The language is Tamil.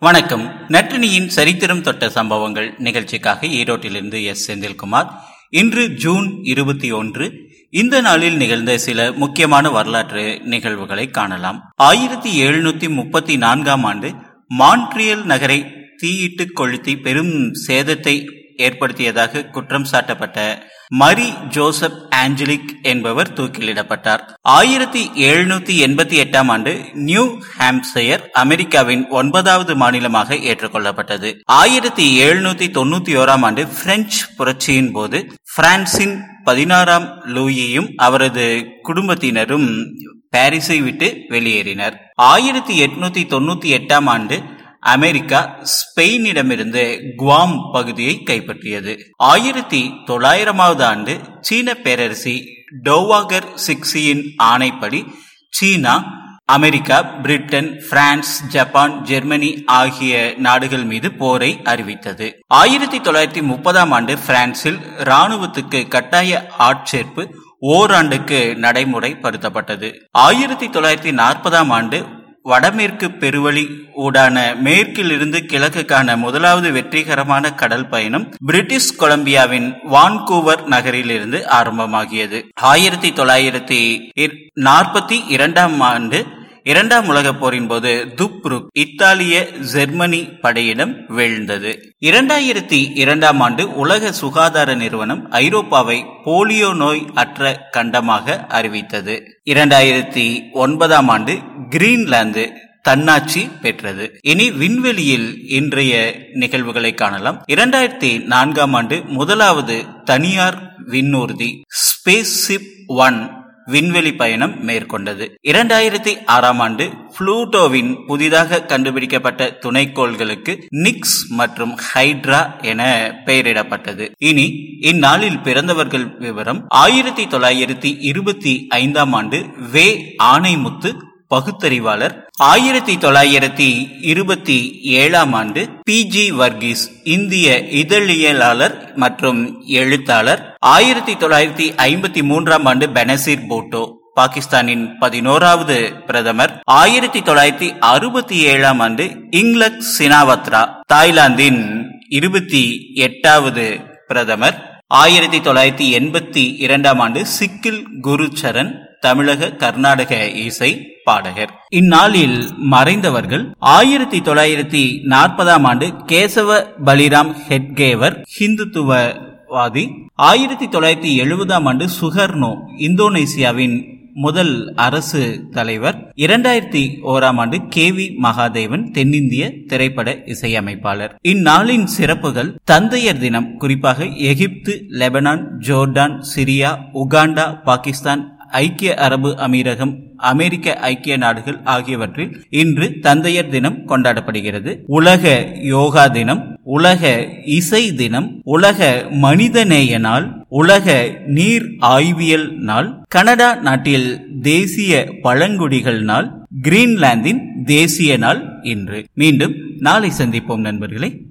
வணக்கம். நற்றினியின் சரித்திரம் தொட்ட சம்பவங்கள் நிகழ்ச்சிக்காக ஈரோட்டிலிருந்து எஸ். செந்தில்குமார். இன்று ஜூன் இருபத்தி ஒன்று. இந்த நாளில் நிகழ்ந்த சில முக்கியமான வரலாற்று நிகழ்வுகளை காணலாம். ஆயிரத்தி எழுநூத்தி முப்பத்தி நான்காம் ஆண்டு மான்ட்ரியல் நகரை தீயிட்டு கொளுத்தி பெரும் சேதத்தை ஏற்படுத்தியதாக குற்றம் சாட்டப்பட்ட மரி ஜோசப் ஆஞ்சலிக் என்பவர் தூக்கிலிடப்பட்டார். ஆயிரத்தி எழுநூத்தி எண்பத்தி எட்டாம் ஆண்டு நியூ ஹாம்சயர் அமெரிக்காவின் ஒன்பதாவது மாநிலமாக ஏற்றுக்கொள்ளப்பட்டது. ஆயிரத்தி எழுநூத்தி தொண்ணூத்தி ஓராம் ஆண்டு பிரெஞ்சு புரட்சியின் போது பிரான்சின் பதினாறாம் லூயியும் அவரது குடும்பத்தினரும் பாரிஸை விட்டு வெளியேறினர். ஆயிரத்தி எட்நூத்தி தொண்ணூத்தி எட்டாம் ஆண்டு அமெரிக்கா ஸ்பெயினிடமிருந்து குவாம் பகுதியை கைப்பற்றியது. ஆயிரத்தி தொள்ளாயிரமாவது ஆண்டு சீன பேரரசி டோவாகர் சிக்ஸியின் ஆணைப்படி China America Britain France Japan Germany ஆகிய நாடுகள் மீது போரை அறிவித்தது. ஆயிரத்தி தொள்ளாயிரத்தி முப்பதாம் ஆண்டு பிரான்சில் இராணுவத்துக்கு கட்டாய ஆட்சேர்ப்பு ஓராண்டுக்கு நடைமுறைப்படுத்தப்பட்டது. ஆயிரத்தி தொள்ளாயிரத்தி நாற்பதாம் ஆண்டு வடமேற்கு பெருவழி ஊடான மேற்கிலிருந்து கிழக்குக்கான முதலாவது வெற்றிகரமான கடல் பயணம் பிரிட்டிஷ் கொலம்பியாவின் வான்கூவர் நகரிலிருந்து ஆரம்பமாகியது. ஆயிரத்தி தொள்ளாயிரத்தி நாற்பத்தி இரண்டாம் ஆண்டு இரண்டாம் உலகப் போரின் போது துப்ருக் இத்தாலிய ஜெர்மனி படையிடம் வீழ்ந்தது. இரண்டாயிரத்தி இரண்டாம் ஆண்டு உலக சுகாதார நிறுவனம் ஐரோப்பாவை போலியோ நோய் அற்ற கண்டமாக அறிவித்தது. இரண்டாயிரத்தி ஒன்பதாம் ஆண்டு கிரீன்லாந்து தன்னாட்சி பெற்றது. இனி விண்வெளியில் இன்றைய நிகழ்வுகளை காணலாம். இரண்டாயிரத்தி நான்காம் ஆண்டு முதலாவது தனியார் விண்ணூர்தி ஸ்பேஸ் ஷிப் ஒன் விண்வெளி பயணம் மேற்கொண்டது. இரண்டாயிரத்தி ஆறாம் ஆண்டு புளூட்டோவின் புதிதாக கண்டுபிடிக்கப்பட்ட துணைக்கோள்களுக்கு நிக்ஸ் மற்றும் ஹைட்ரா என பெயரிடப்பட்டது. இனி இந்நாளில் பிறந்தவர்கள் விவரம். ஆயிரத்தி தொள்ளாயிரத்தி இருபத்தி ஐந்தாம் ஆண்டு வே ஆணைமுத்து பகுத்தறிவாளர். ஆயிரத்தி தொள்ளாயிரத்தி இருபத்தி ஏழாம் ஆண்டு பி. ஜி. வர்கீஸ் இந்திய இதழியலாளர் மற்றும் எழுத்தாளர். ஆயிரத்தி தொள்ளாயிரத்தி ஐம்பத்தி மூன்றாம் ஆண்டு பெனசீர் போட்டோ பாகிஸ்தானின் பதினோராவது பிரதமர். ஆயிரத்தி தொள்ளாயிரத்தி அறுபத்தி ஏழாம் ஆண்டு இங்லக் சினாவத்ரா தாய்லாந்தின் இருபத்தி எட்டாவது பிரதமர். ஆயிரத்தி தொள்ளாயிரத்தி எண்பத்தி இரண்டாம் ஆண்டு சிக்கில் குருச்சரன் தமிழக கர்நாடக இசை பாடகர். இந்நாளில் மறைந்தவர்கள் ஆயிரத்தி தொள்ளாயிரத்தி நாற்பதாம் ஆண்டு கேசவ பலிராம் ஹெட்கேவர் ஹிந்துத்துவவாதி. ஆயிரத்தி தொள்ளாயிரத்தி எழுபதாம் ஆண்டு சுகர்னோ இந்தோனேசியாவின் முதல் அரசு தலைவர். இரண்டாயிரத்தி ஓராம் ஆண்டு கே வி மகாதேவன் தென்னிந்திய திரைப்பட இசையமைப்பாளர். இந்நாளின் சிறப்புகள் தந்தையர் தினம் குறிப்பாக Egypt Lebanon Jordan Syria Uganda Pakistan ஐக்கிய அரபு அமீரகம் அமெரிக்க ஐக்கிய நாடுகள் ஆகியவற்றில் இன்று தந்தையர் தினம் கொண்டாடப்படுகிறது. உலக யோகா தினம் உலக இசை தினம் உலக மனிதநேய நாள் உலக நீர் ஆய்வியல் நாள் கனடா நாட்டில் தேசிய பழங்குடிகள் நாள் கிரீன்லாந்தின் தேசிய நாள் இன்று. மீண்டும் நாளை சந்திப்போம் நண்பர்களே.